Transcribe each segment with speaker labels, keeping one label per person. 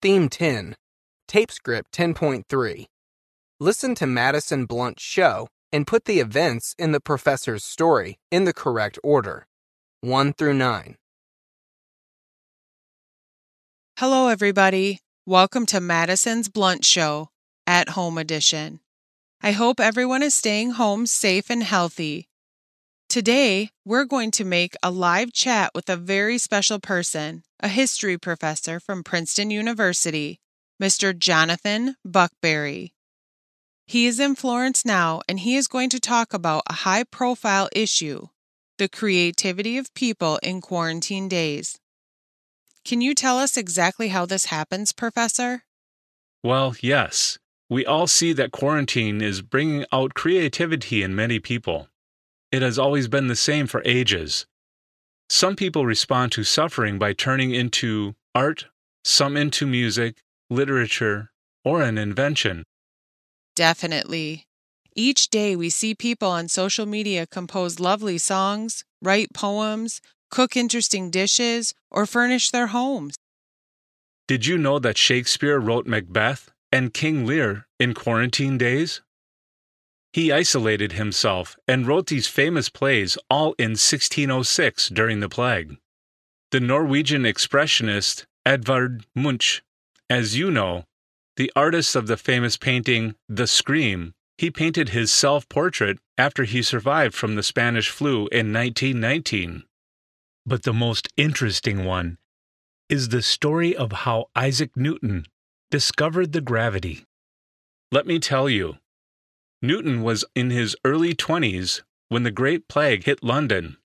Speaker 1: Theme 10, Tape Script 10.3. Listen to Madison Blunt's show and put the events in the professor's story in the correct order 1 through 9.
Speaker 2: Hello, everybody. Welcome to Madison's Blunt Show, at home edition. I hope everyone is staying home safe and healthy. Today, we're going to make a live chat with a very special person, a history professor from Princeton University, Mr. Jonathan Buckberry. He is in Florence now, and he is going to talk about a high profile issue the creativity of people in quarantine days. Can you tell us exactly how this happens, Professor?
Speaker 3: Well, yes. We all see that quarantine is bringing out creativity in many people. It has always been the same for ages. Some people respond to suffering by turning into art, some into music, literature, or an invention.
Speaker 2: Definitely. Each day we see people on social media compose lovely songs, write poems, cook interesting dishes, or furnish their homes.
Speaker 3: Did you know that Shakespeare wrote Macbeth and King Lear in quarantine days? He isolated himself and wrote these famous plays all in 1606 during the plague. The Norwegian expressionist Edvard Munch, as you know, the artist of the famous painting The Scream, he painted his self portrait after he survived from the Spanish flu in 1919. But the most interesting one is the story of how Isaac Newton discovered the gravity. Let me tell you, Newton was in his early 20s when the Great Plague hit London.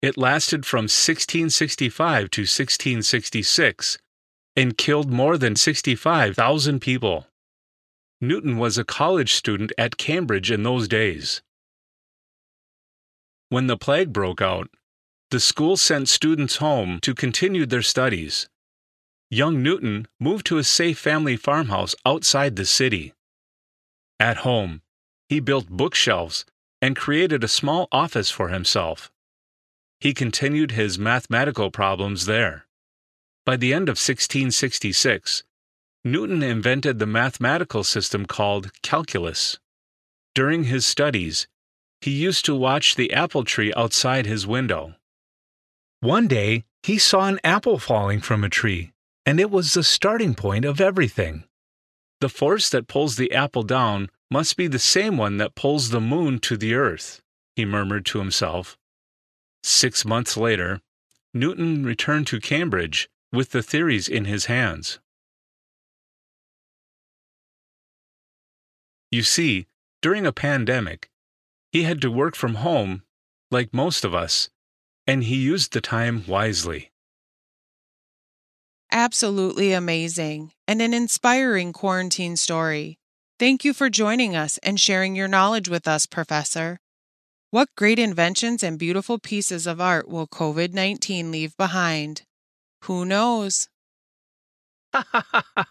Speaker 3: It lasted from 1665 to 1666 and killed more than 65,000 people. Newton was a college student at Cambridge in those days. When the plague broke out, the school sent students home to continue their studies. Young Newton moved to a safe family farmhouse outside the city. At home, he built bookshelves and created a small office for himself. He continued his mathematical problems there. By the end of 1666, Newton invented the mathematical system called calculus. During his studies, he used to watch the apple tree outside his window. One day, he saw an apple falling from a tree, and it was the starting point of everything. The force that pulls the apple down must be the same one that pulls the moon to the earth, he murmured to himself. Six months later, Newton returned to Cambridge with the theories in his hands. You see, during a pandemic, he had to work from home, like most of us, and he used the time wisely.
Speaker 2: Absolutely amazing and an inspiring quarantine story. Thank you for joining us and sharing your knowledge with us, Professor. What great inventions and beautiful pieces of art will COVID 19 leave behind? Who knows?